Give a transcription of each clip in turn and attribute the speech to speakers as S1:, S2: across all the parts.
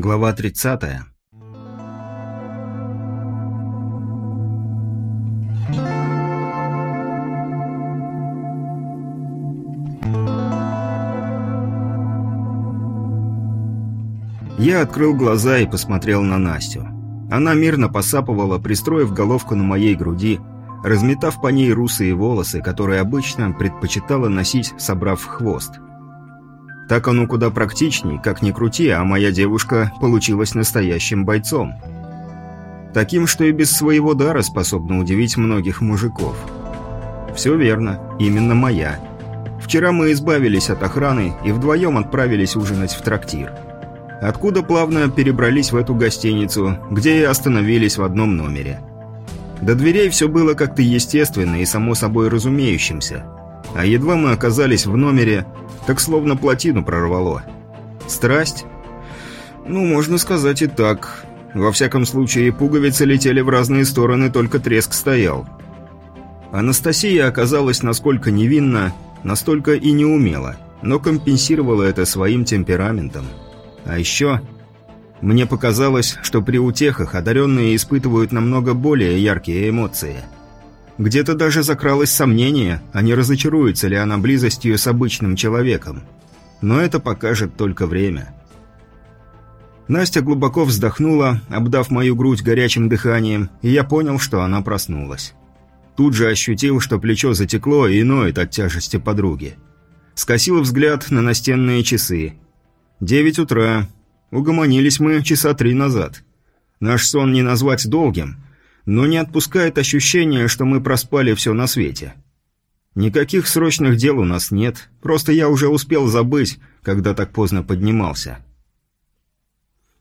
S1: Глава 30. Я открыл глаза и посмотрел на Настю. Она мирно посапывала, пристроив головку на моей груди, разметав по ней русые волосы, которые обычно предпочитала носить, собрав хвост. Так оно куда практичней, как ни крути, а моя девушка получилась настоящим бойцом. Таким, что и без своего дара способна удивить многих мужиков. Все верно, именно моя. Вчера мы избавились от охраны и вдвоем отправились ужинать в трактир. Откуда плавно перебрались в эту гостиницу, где и остановились в одном номере. До дверей все было как-то естественно и само собой разумеющимся. А едва мы оказались в номере, так словно плотину прорвало. Страсть? Ну, можно сказать и так. Во всяком случае, пуговицы летели в разные стороны, только треск стоял. Анастасия оказалась насколько невинна, настолько и неумела, но компенсировала это своим темпераментом. А еще... Мне показалось, что при утехах одаренные испытывают намного более яркие эмоции – где-то даже закралось сомнение, а не разочаруется ли она близостью с обычным человеком. Но это покажет только время. Настя глубоко вздохнула, обдав мою грудь горячим дыханием, и я понял, что она проснулась. Тут же ощутил, что плечо затекло и ноет от тяжести подруги. Скосил взгляд на настенные часы. Девять утра. Угомонились мы часа три назад. Наш сон не назвать долгим – но не отпускает ощущение, что мы проспали все на свете. Никаких срочных дел у нас нет, просто я уже успел забыть, когда так поздно поднимался.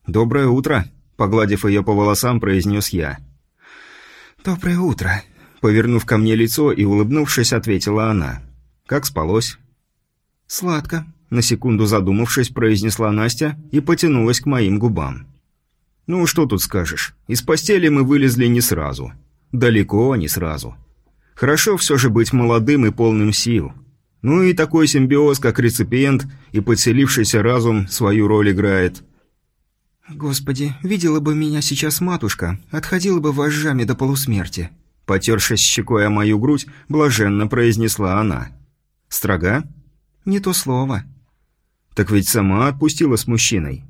S1: «Доброе утро», — погладив ее по волосам, произнес я.
S2: «Доброе утро», —
S1: повернув ко мне лицо и улыбнувшись, ответила она. «Как спалось?»
S2: «Сладко», —
S1: на секунду задумавшись, произнесла Настя и потянулась к моим губам. Ну, что тут скажешь. Из постели мы вылезли не сразу. Далеко не сразу. Хорошо все же быть молодым и полным сил. Ну и такой симбиоз, как реципиент и подселившийся разум, свою роль играет.
S2: «Господи, видела бы меня сейчас матушка, отходила бы вожжами до полусмерти»,
S1: потершись щекой о мою грудь, блаженно произнесла она. «Строга?»
S2: «Не то слово».
S1: «Так ведь сама отпустила с мужчиной».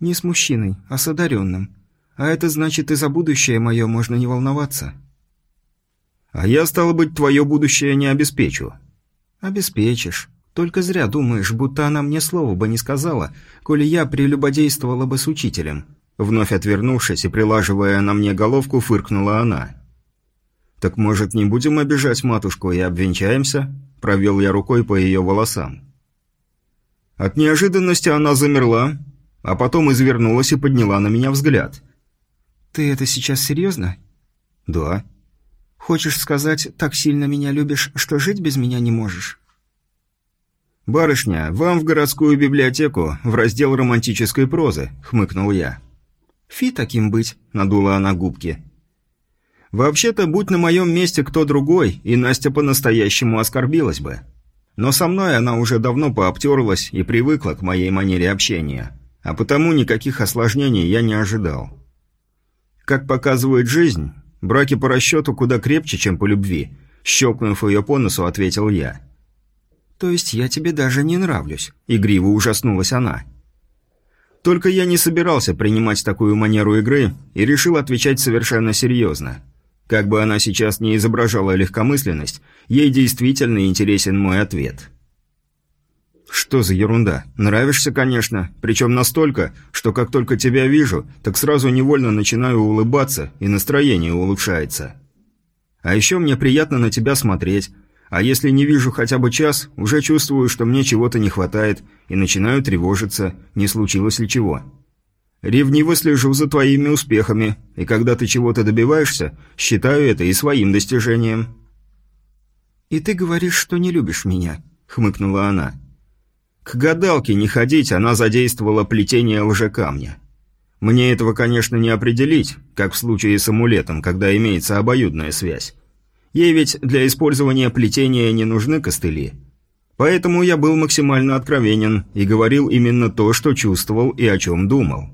S2: «Не с мужчиной, а с одаренным. А это значит, и за будущее мое можно не волноваться».
S1: «А я, стало быть, твое будущее не обеспечу».
S2: «Обеспечишь. Только зря думаешь, будто она мне слова бы не сказала, коли я прелюбодействовала бы с учителем».
S1: Вновь отвернувшись и прилаживая на мне головку, фыркнула она. «Так, может, не будем обижать матушку и обвенчаемся?» Провел я рукой по ее волосам. От неожиданности она замерла, а потом извернулась и подняла на меня взгляд.
S2: «Ты это сейчас серьезно?»
S1: «Да».
S2: «Хочешь сказать, так сильно меня любишь, что жить без меня не можешь?»
S1: «Барышня, вам в городскую библиотеку, в раздел романтической прозы», — хмыкнул я.
S2: «Фи таким быть», — надула она губки.
S1: «Вообще-то, будь на моем месте кто другой, и Настя по-настоящему оскорбилась бы. Но со мной она уже давно пообтерлась и привыкла к моей манере общения а потому никаких осложнений я не ожидал. Как показывает жизнь, браки по расчету куда крепче, чем по любви, щелкнув ее по носу, ответил я.
S2: «То есть я тебе даже не нравлюсь?»
S1: – игриво ужаснулась она. Только я не собирался принимать такую манеру игры и решил отвечать совершенно серьезно. Как бы она сейчас не изображала легкомысленность, ей действительно интересен мой ответ. «Что за ерунда? Нравишься, конечно. Причем настолько, что как только тебя вижу, так сразу невольно начинаю улыбаться, и настроение улучшается. А еще мне приятно на тебя смотреть. А если не вижу хотя бы час, уже чувствую, что мне чего-то не хватает, и начинаю тревожиться, не случилось ли чего. Ревниво слежу за твоими успехами, и когда ты чего-то добиваешься, считаю это и своим достижением».
S2: «И ты говоришь, что не любишь меня», — хмыкнула она.
S1: К гадалке не ходить, она задействовала плетение лжекамня. Мне этого, конечно, не определить, как в случае с амулетом, когда имеется обоюдная связь. Ей ведь для использования плетения не нужны костыли. Поэтому я был максимально откровенен и говорил именно то, что чувствовал и о чем думал.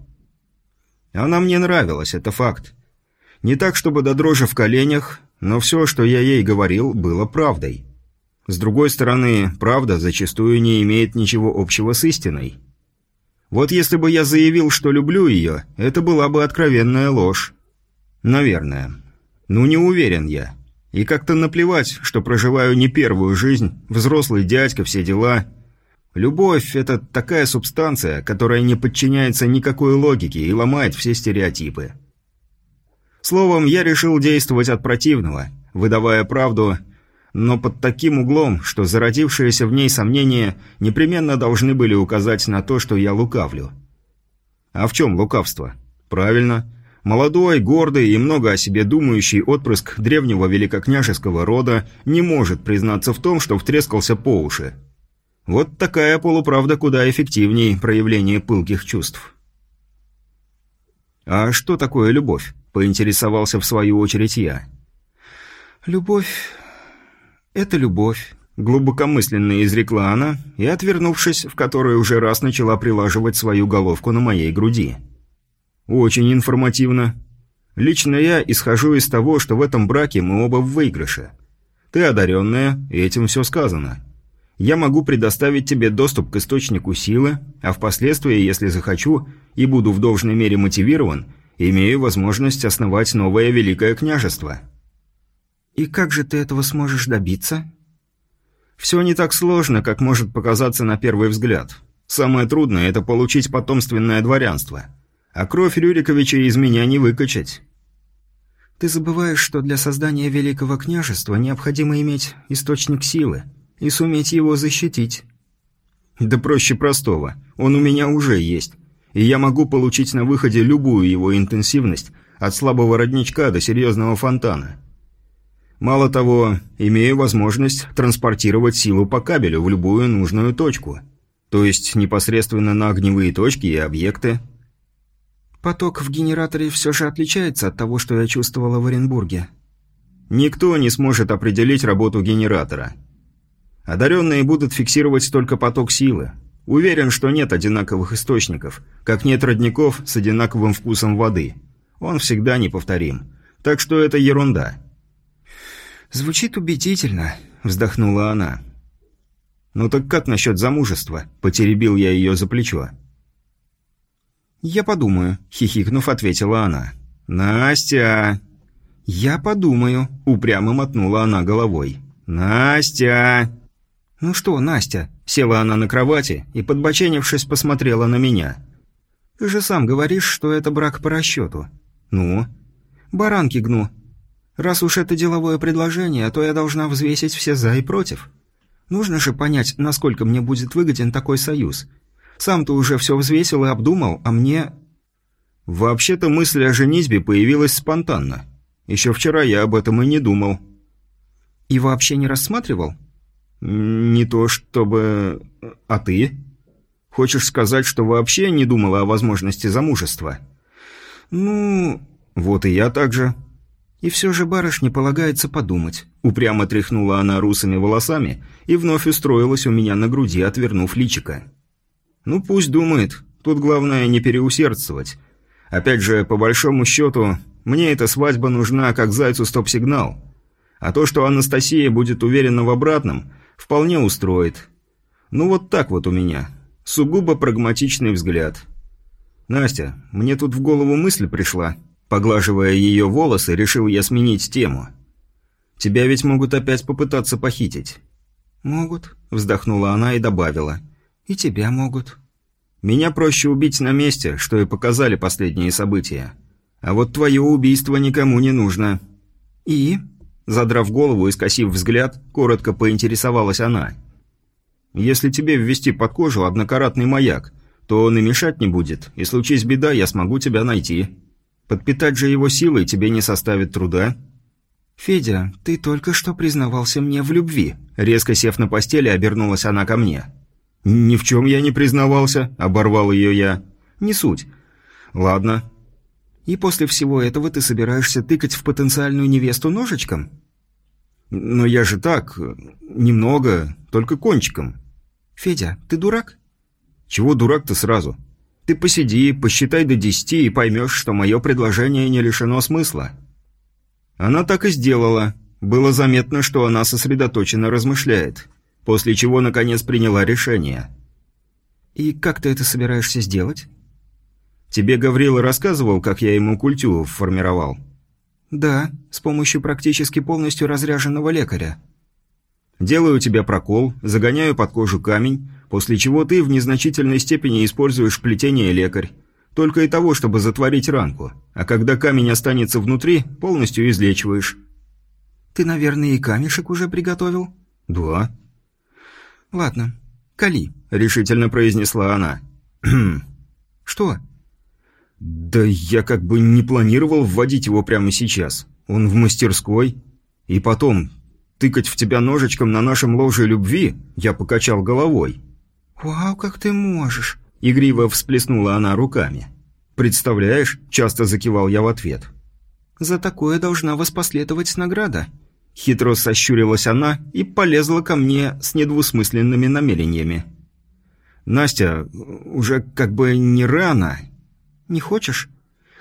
S1: Она мне нравилась, это факт. Не так, чтобы до дрожи в коленях, но все, что я ей говорил, было правдой. С другой стороны, правда зачастую не имеет ничего общего с истиной. Вот если бы я заявил, что люблю ее, это была бы откровенная ложь. Наверное. Ну, не уверен я. И как-то наплевать, что проживаю не первую жизнь, взрослый дядька, все дела. Любовь – это такая субстанция, которая не подчиняется никакой логике и ломает все стереотипы. Словом, я решил действовать от противного, выдавая правду – но под таким углом, что зародившиеся в ней сомнения непременно должны были указать на то, что я лукавлю. А в чем лукавство? Правильно. Молодой, гордый и много о себе думающий отпрыск древнего великокняжеского рода не может признаться в том, что втрескался по уши. Вот такая полуправда куда эффективнее проявления пылких чувств. «А что такое любовь?» – поинтересовался в свою очередь я.
S2: «Любовь «Это любовь», —
S1: глубокомысленно изрекла она и, отвернувшись, в которой уже раз начала прилаживать свою головку на моей груди. «Очень информативно. Лично я исхожу из того, что в этом браке мы оба в выигрыше. Ты одаренная, и этим все сказано. Я могу предоставить тебе доступ к источнику силы, а впоследствии, если захочу, и буду в должной мере мотивирован, имею возможность основать новое великое княжество».
S2: «И как же ты этого сможешь добиться?»
S1: «Все не так сложно, как может показаться на первый взгляд. Самое трудное – это получить потомственное дворянство. А кровь Рюриковича из меня не выкачать».
S2: «Ты забываешь, что для создания Великого княжества необходимо иметь источник силы и суметь его защитить».
S1: «Да проще простого. Он у меня уже есть. И я могу получить на выходе любую его интенсивность, от слабого родничка до серьезного фонтана». Мало того, имею возможность транспортировать силу по кабелю в любую нужную точку. То есть непосредственно на огневые точки и объекты.
S2: Поток в генераторе все же отличается от того, что я чувствовала в Оренбурге.
S1: Никто не сможет определить работу генератора. Одаренные будут фиксировать только поток силы. Уверен, что нет одинаковых источников, как нет родников с одинаковым вкусом воды. Он всегда неповторим. Так что это ерунда.
S2: «Звучит убедительно», — вздохнула она.
S1: «Ну так как насчет замужества?» — потеребил я ее за плечо.
S2: «Я подумаю», — хихикнув, ответила она.
S1: «Настя!»
S2: «Я подумаю», — упрямо мотнула она головой.
S1: «Настя!»
S2: «Ну что, Настя?»
S1: — села она на кровати и, подбоченившись, посмотрела на меня.
S2: «Ты же сам говоришь, что это брак по расчету».
S1: «Ну?»
S2: «Баранки гну. Раз уж это деловое предложение, то я должна взвесить все «за» и «против». Нужно же понять, насколько мне будет выгоден такой союз. Сам ты уже все взвесил и обдумал, а мне...
S1: Вообще-то мысль о женитьбе появилась спонтанно. Еще вчера я об этом и не думал.
S2: И вообще не рассматривал?
S1: Не то чтобы... А ты? Хочешь сказать, что вообще не думала о возможности замужества?
S2: Ну...
S1: Вот и я так же.
S2: И все же барышне полагается подумать.
S1: Упрямо тряхнула она русыми волосами и вновь устроилась у меня на груди, отвернув личика. Ну пусть думает, тут главное не переусердствовать. Опять же, по большому счету, мне эта свадьба нужна как зайцу стоп-сигнал. А то, что Анастасия будет уверена в обратном, вполне устроит. Ну вот так вот у меня. Сугубо прагматичный взгляд. Настя, мне тут в голову мысль пришла. Поглаживая ее волосы, решил я сменить тему. «Тебя ведь могут опять попытаться похитить».
S2: «Могут», —
S1: вздохнула она и добавила.
S2: «И тебя могут».
S1: «Меня проще убить на месте, что и показали последние события. А вот твое убийство никому не нужно».
S2: «И?»
S1: Задрав голову и скосив взгляд, коротко поинтересовалась она. «Если тебе ввести под кожу однокаратный маяк, то он и мешать не будет, и случись беда, я смогу тебя найти». Подпитать же его силой тебе не составит труда».
S2: «Федя, ты только что признавался мне в любви».
S1: Резко сев на постели, обернулась она ко мне. «Ни в чем я не признавался», — оборвал ее я. «Не суть». «Ладно».
S2: «И после всего этого ты собираешься тыкать в потенциальную невесту ножичком?»
S1: «Но я же так... немного, только кончиком».
S2: «Федя, ты дурак?»
S1: «Чего дурак-то сразу?» Ты посиди, посчитай до десяти и поймешь, что мое предложение не лишено смысла». Она так и сделала. Было заметно, что она сосредоточенно размышляет, после чего, наконец, приняла решение.
S2: «И как ты это собираешься сделать?»
S1: «Тебе Гаврила рассказывал, как я ему культю формировал?»
S2: «Да, с помощью практически полностью разряженного лекаря».
S1: «Делаю у тебя прокол, загоняю под кожу камень, после чего ты в незначительной степени используешь плетение лекарь. Только и того, чтобы затворить ранку. А когда камень останется внутри, полностью излечиваешь».
S2: «Ты, наверное, и камешек уже приготовил?»
S1: «Да».
S2: «Ладно, кали», —
S1: решительно произнесла она.
S2: «Что?»
S1: «Да я как бы не планировал вводить его прямо сейчас. Он в мастерской. И потом, тыкать в тебя ножичком на нашем ложе любви, я покачал головой».
S2: «Вау, как ты можешь!»
S1: — игриво всплеснула она руками. «Представляешь?» — часто закивал я в ответ.
S2: «За такое должна воспоследовать награда».
S1: Хитро сощурилась она и полезла ко мне с недвусмысленными намерениями. «Настя, уже как бы не рано.
S2: Не хочешь?»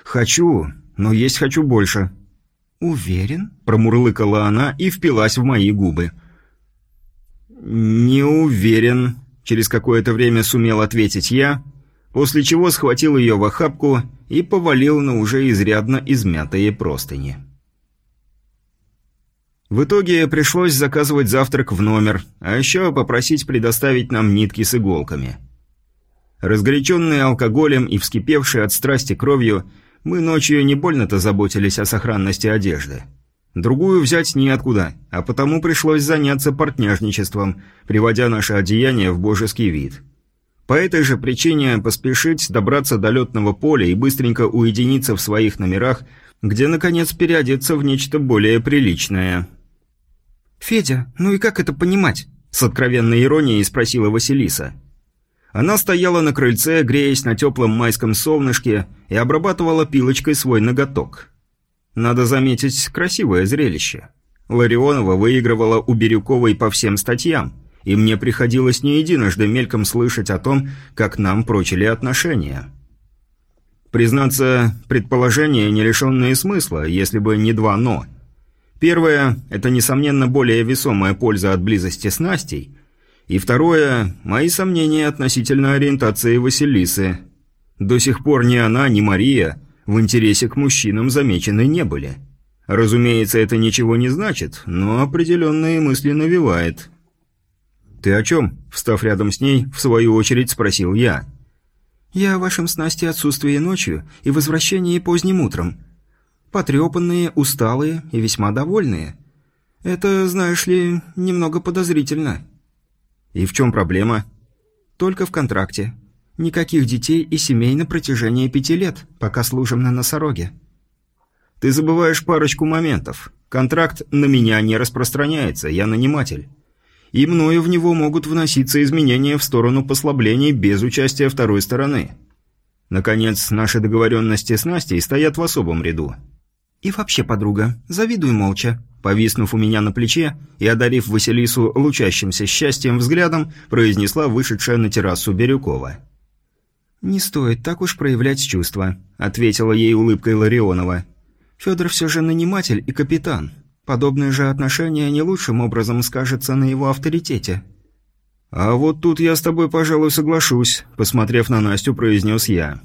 S1: «Хочу, но есть хочу больше».
S2: «Уверен?»
S1: – промурлыкала она и впилась в мои губы. «Не уверен», – через какое-то время сумел ответить я, после чего схватил ее в охапку и повалил на уже изрядно измятые простыни. В итоге пришлось заказывать завтрак в номер, а еще попросить предоставить нам нитки с иголками – Разгоряченные алкоголем и вскипевшие от страсти кровью, мы ночью не больно-то заботились о сохранности одежды. Другую взять неоткуда, а потому пришлось заняться партняжничеством, приводя наше одеяние в божеский вид. По этой же причине поспешить добраться до летного поля и быстренько уединиться в своих номерах, где, наконец, переодеться в нечто более приличное.
S2: «Федя, ну и как это понимать?» – с откровенной иронией спросила Василиса.
S1: Она стояла на крыльце, греясь на теплом майском солнышке и обрабатывала пилочкой свой ноготок. Надо заметить, красивое зрелище. Ларионова выигрывала у Бирюковой по всем статьям, и мне приходилось не единожды мельком слышать о том, как нам прочили отношения. Признаться, предположения, не лишенные смысла, если бы не два «но». Первое – это, несомненно, более весомая польза от близости с Настей – и второе – мои сомнения относительно ориентации Василисы. До сих пор ни она, ни Мария в интересе к мужчинам замечены не были. Разумеется, это ничего не значит, но определенные мысли навевает. «Ты о чем?» – встав рядом с ней, в свою очередь спросил я.
S2: «Я о вашем с отсутствии ночью и возвращении поздним утром. Потрепанные, усталые и весьма довольные. Это, знаешь ли, немного подозрительно».
S1: «И в чем проблема?»
S2: «Только в контракте. Никаких детей и семей на протяжении пяти лет, пока служим на носороге».
S1: «Ты забываешь парочку моментов. Контракт на меня не распространяется, я наниматель. И мною в него могут вноситься изменения в сторону послаблений без участия второй стороны. Наконец, наши договоренности с Настей стоят в особом ряду».
S2: «И вообще, подруга, завидуй молча»,
S1: повиснув у меня на плече и одарив Василису лучащимся счастьем взглядом, произнесла вышедшая на террасу Бирюкова.
S2: «Не стоит так уж проявлять чувства», — ответила ей улыбкой Ларионова. «Федор все же наниматель и капитан. Подобное же отношение не лучшим образом скажется на его авторитете».
S1: «А вот тут я с тобой, пожалуй, соглашусь», — посмотрев на Настю, произнес я.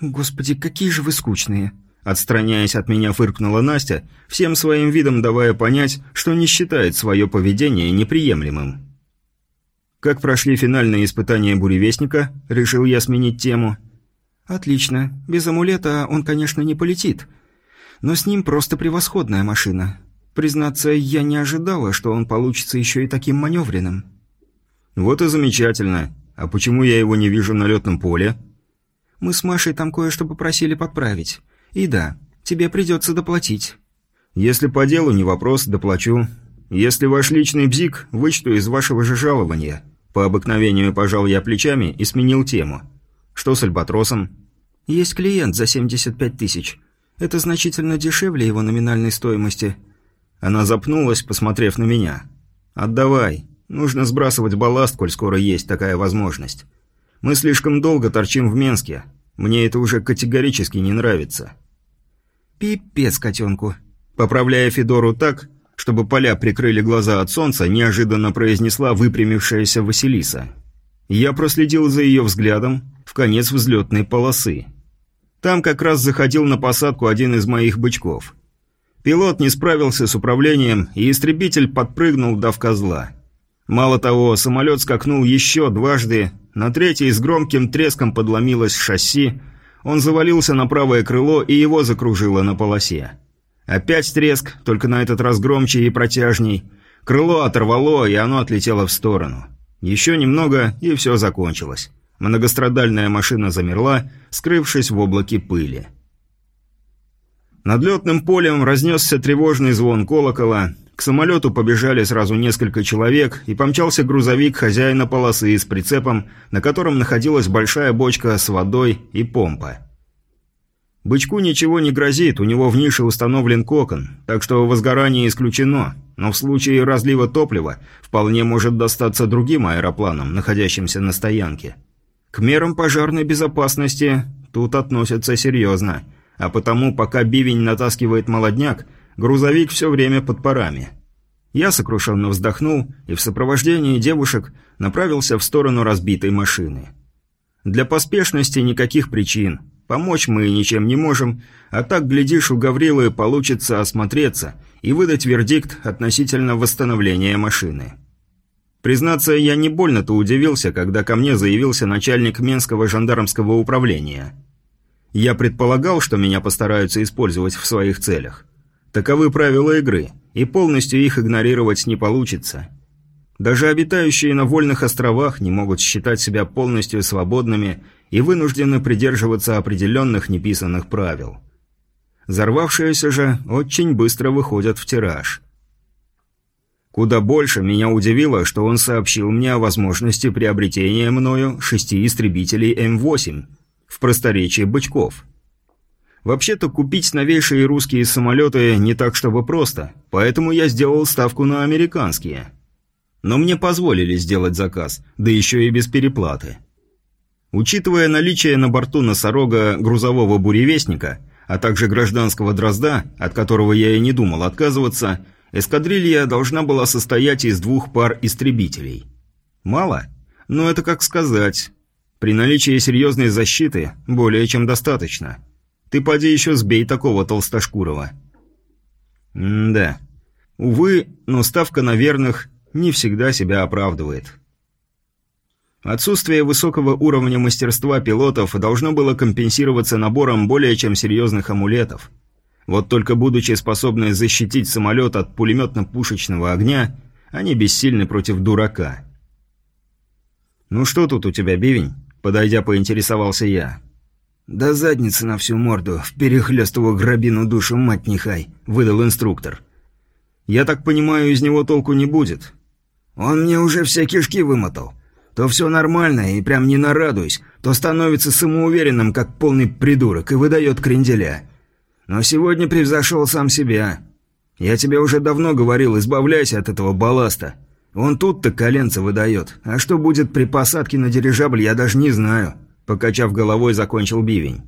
S2: «Господи, какие же вы скучные»,
S1: Отстраняясь от меня, фыркнула Настя, всем своим видом давая понять, что не считает свое поведение неприемлемым. «Как прошли финальные испытания буревестника?» – решил я сменить тему.
S2: «Отлично. Без амулета он, конечно, не полетит. Но с ним просто превосходная машина. Признаться, я не ожидала, что он получится еще и таким маневренным».
S1: «Вот и замечательно. А почему я его не вижу на летном поле?»
S2: «Мы с Машей там кое-что попросили подправить. И да, тебе придется доплатить».
S1: «Если по делу, не вопрос, доплачу. Если ваш личный бзик, вычту из вашего же жалования». По обыкновению пожал я плечами и сменил тему. «Что с Альбатросом?»
S2: «Есть клиент за 75 тысяч. Это значительно дешевле его номинальной стоимости».
S1: Она запнулась, посмотрев на меня. «Отдавай. Нужно сбрасывать балласт, коль скоро есть такая возможность. Мы слишком долго торчим в Менске. Мне это уже категорически не нравится».
S2: «Пипец котенку»,
S1: Поправляя Федору так, чтобы поля прикрыли глаза от солнца, неожиданно произнесла выпрямившаяся Василиса. Я проследил за ее взглядом в конец взлетной полосы. Там как раз заходил на посадку один из моих бычков. Пилот не справился с управлением, и истребитель подпрыгнул, дав козла. Мало того, самолет скакнул еще дважды, на третий с громким треском подломилось шасси, он завалился на правое крыло и его закружило на полосе. Опять треск, только на этот раз громче и протяжней. Крыло оторвало, и оно отлетело в сторону. Еще немного, и все закончилось. Многострадальная машина замерла, скрывшись в облаке пыли. Над летным полем разнесся тревожный звон колокола, к самолету побежали сразу несколько человек, и помчался грузовик хозяина полосы с прицепом, на котором находилась большая бочка с водой и помпа. Бычку ничего не грозит, у него в нише установлен кокон, так что возгорание исключено, но в случае разлива топлива вполне может достаться другим аэропланам, находящимся на стоянке. К мерам пожарной безопасности тут относятся серьезно, а потому, пока бивень натаскивает молодняк, грузовик все время под парами. Я сокрушенно вздохнул и в сопровождении девушек направился в сторону разбитой машины. Для поспешности никаких причин – Помочь мы ничем не можем, а так, глядишь, у Гаврилы получится осмотреться и выдать вердикт относительно восстановления машины. Признаться, я не больно-то удивился, когда ко мне заявился начальник Менского жандармского управления. Я предполагал, что меня постараются использовать в своих целях. Таковы правила игры, и полностью их игнорировать не получится. Даже обитающие на вольных островах не могут считать себя полностью свободными и вынуждены придерживаться определенных неписанных правил. Взорвавшиеся же очень быстро выходят в тираж. Куда больше меня удивило, что он сообщил мне о возможности приобретения мною шести истребителей М8 в просторечии бычков. Вообще-то купить новейшие русские самолеты не так чтобы просто, поэтому я сделал ставку на американские. Но мне позволили сделать заказ, да еще и без переплаты. Учитывая наличие на борту носорога грузового буревестника, а также гражданского дрозда, от которого я и не думал отказываться, эскадрилья должна была состоять из двух пар истребителей. Мало? Но это как сказать. При наличии серьезной защиты более чем достаточно. Ты поди еще сбей такого толстошкурого. М да. Увы, но ставка на верных не всегда себя оправдывает. Отсутствие высокого уровня мастерства пилотов должно было компенсироваться набором более чем серьезных амулетов. Вот только будучи способны защитить самолет от пулеметно-пушечного огня, они бессильны против дурака. «Ну что тут у тебя, бивень?» – подойдя, поинтересовался я. «Да задница на всю морду, в перехлёстову грабину душу, мать нехай», – выдал инструктор. «Я так понимаю, из него толку не будет». «Он мне уже все кишки вымотал то все нормально и прям не нарадуюсь, то становится самоуверенным, как полный придурок, и выдает кренделя. Но сегодня превзошел сам себя. Я тебе уже давно говорил, избавляйся от этого балласта. Он тут-то коленца выдает, а что будет при посадке на дирижабль, я даже не знаю», — покачав головой, закончил бивень.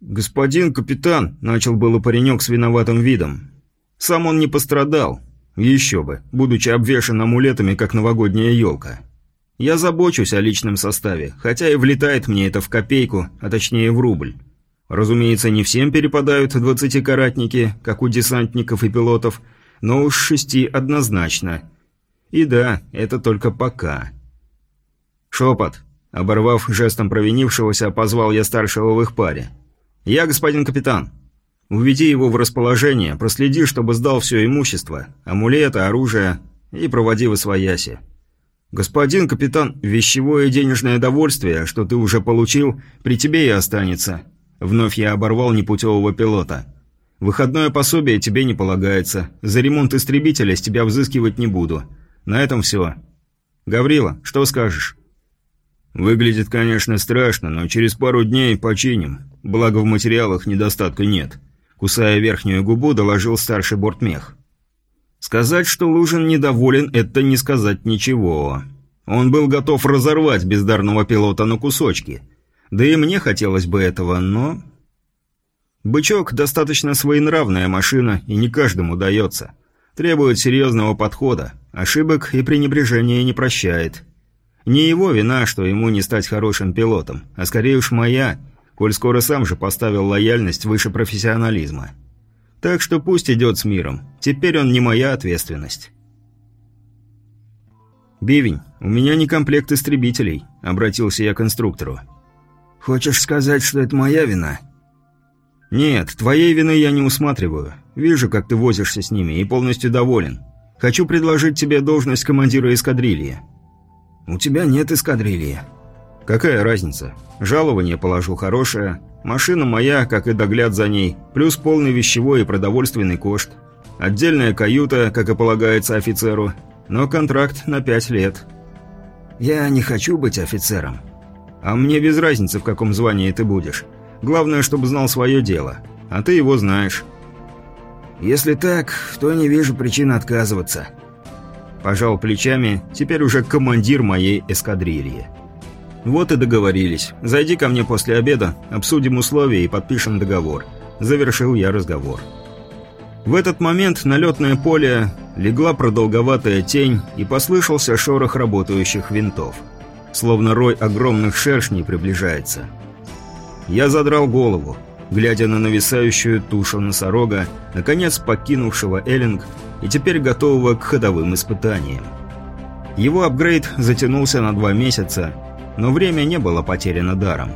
S1: «Господин капитан», — начал было паренек с виноватым видом. «Сам он не пострадал. Еще бы, будучи обвешан амулетами, как новогодняя елка». Я забочусь о личном составе, хотя и влетает мне это в копейку, а точнее в рубль. Разумеется, не всем перепадают двадцатикаратники, как у десантников и пилотов, но уж шести однозначно. И да, это только пока. «Шепот!» – оборвав жестом провинившегося, позвал я старшего в их паре. «Я господин капитан. Уведи его в расположение, проследи, чтобы сдал все имущество, амулеты, оружие и проводи в освояси. «Господин капитан, вещевое и денежное довольствие, что ты уже получил, при тебе и останется». Вновь я оборвал непутевого пилота. «Выходное пособие тебе не полагается. За ремонт истребителя с тебя взыскивать не буду. На этом все. Гаврила, что скажешь?» «Выглядит, конечно, страшно, но через пару дней починим. Благо в материалах недостатка нет», – кусая верхнюю губу, доложил старший бортмех. Сказать, что Лужин недоволен, это не сказать ничего. Он был готов разорвать бездарного пилота на кусочки. Да и мне хотелось бы этого, но... Бычок – достаточно своенравная машина, и не каждому дается. Требует серьезного подхода, ошибок и пренебрежения не прощает. Не его вина, что ему не стать хорошим пилотом, а скорее уж моя, коль скоро сам же поставил лояльность выше профессионализма. Так что пусть идет с миром, теперь он не моя ответственность. «Бивень, у меня не комплект истребителей», — обратился я к инструктору.
S2: «Хочешь сказать, что это моя вина?»
S1: «Нет, твоей вины я не усматриваю. Вижу, как ты возишься с ними и полностью доволен. Хочу предложить тебе должность командира эскадрильи».
S2: «У тебя нет эскадрильи».
S1: «Какая разница? Жалование положу хорошее, машина моя, как и догляд за ней, плюс полный вещевой и продовольственный кошт. Отдельная каюта, как и полагается офицеру, но контракт на пять лет».
S2: «Я не хочу быть офицером».
S1: «А мне без разницы, в каком звании ты будешь». Главное, чтобы знал свое дело. А ты его знаешь».
S2: «Если так, то не вижу причин отказываться».
S1: Пожал плечами, теперь уже командир моей эскадрильи. «Вот и договорились. Зайди ко мне после обеда, обсудим условия и подпишем договор». Завершил я разговор. В этот момент на летное поле легла продолговатая тень и послышался шорох работающих винтов. Словно рой огромных шершней приближается. Я задрал голову, глядя на нависающую тушу носорога, наконец покинувшего Эллинг и теперь готового к ходовым испытаниям. Его апгрейд затянулся на два месяца, но время не было потеряно даром.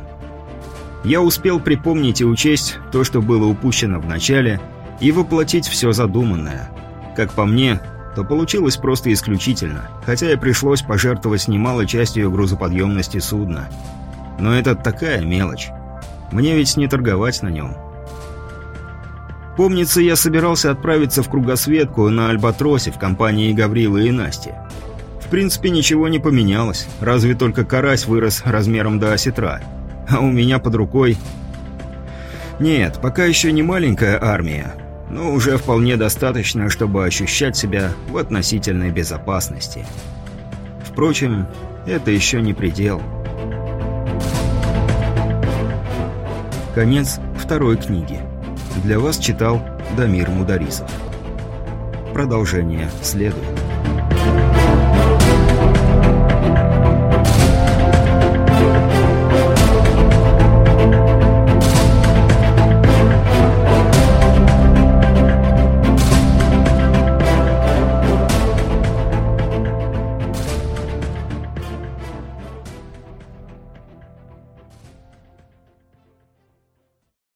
S1: Я успел припомнить и учесть то, что было упущено в начале, и воплотить все задуманное. Как по мне, то получилось просто исключительно, хотя и пришлось пожертвовать немалой частью грузоподъемности судна. Но это такая мелочь. Мне ведь не торговать на нем. Помнится, я собирался отправиться в кругосветку на Альбатросе в компании Гаврилы и Насти. Принципе, ничего не поменялось, разве только карась вырос размером до осетра. А у меня под рукой... Нет, пока еще не маленькая армия, но уже вполне достаточно, чтобы ощущать себя в относительной безопасности. Впрочем, это еще не предел. Конец второй книги. Для вас читал Дамир Мударисов. Продолжение следует.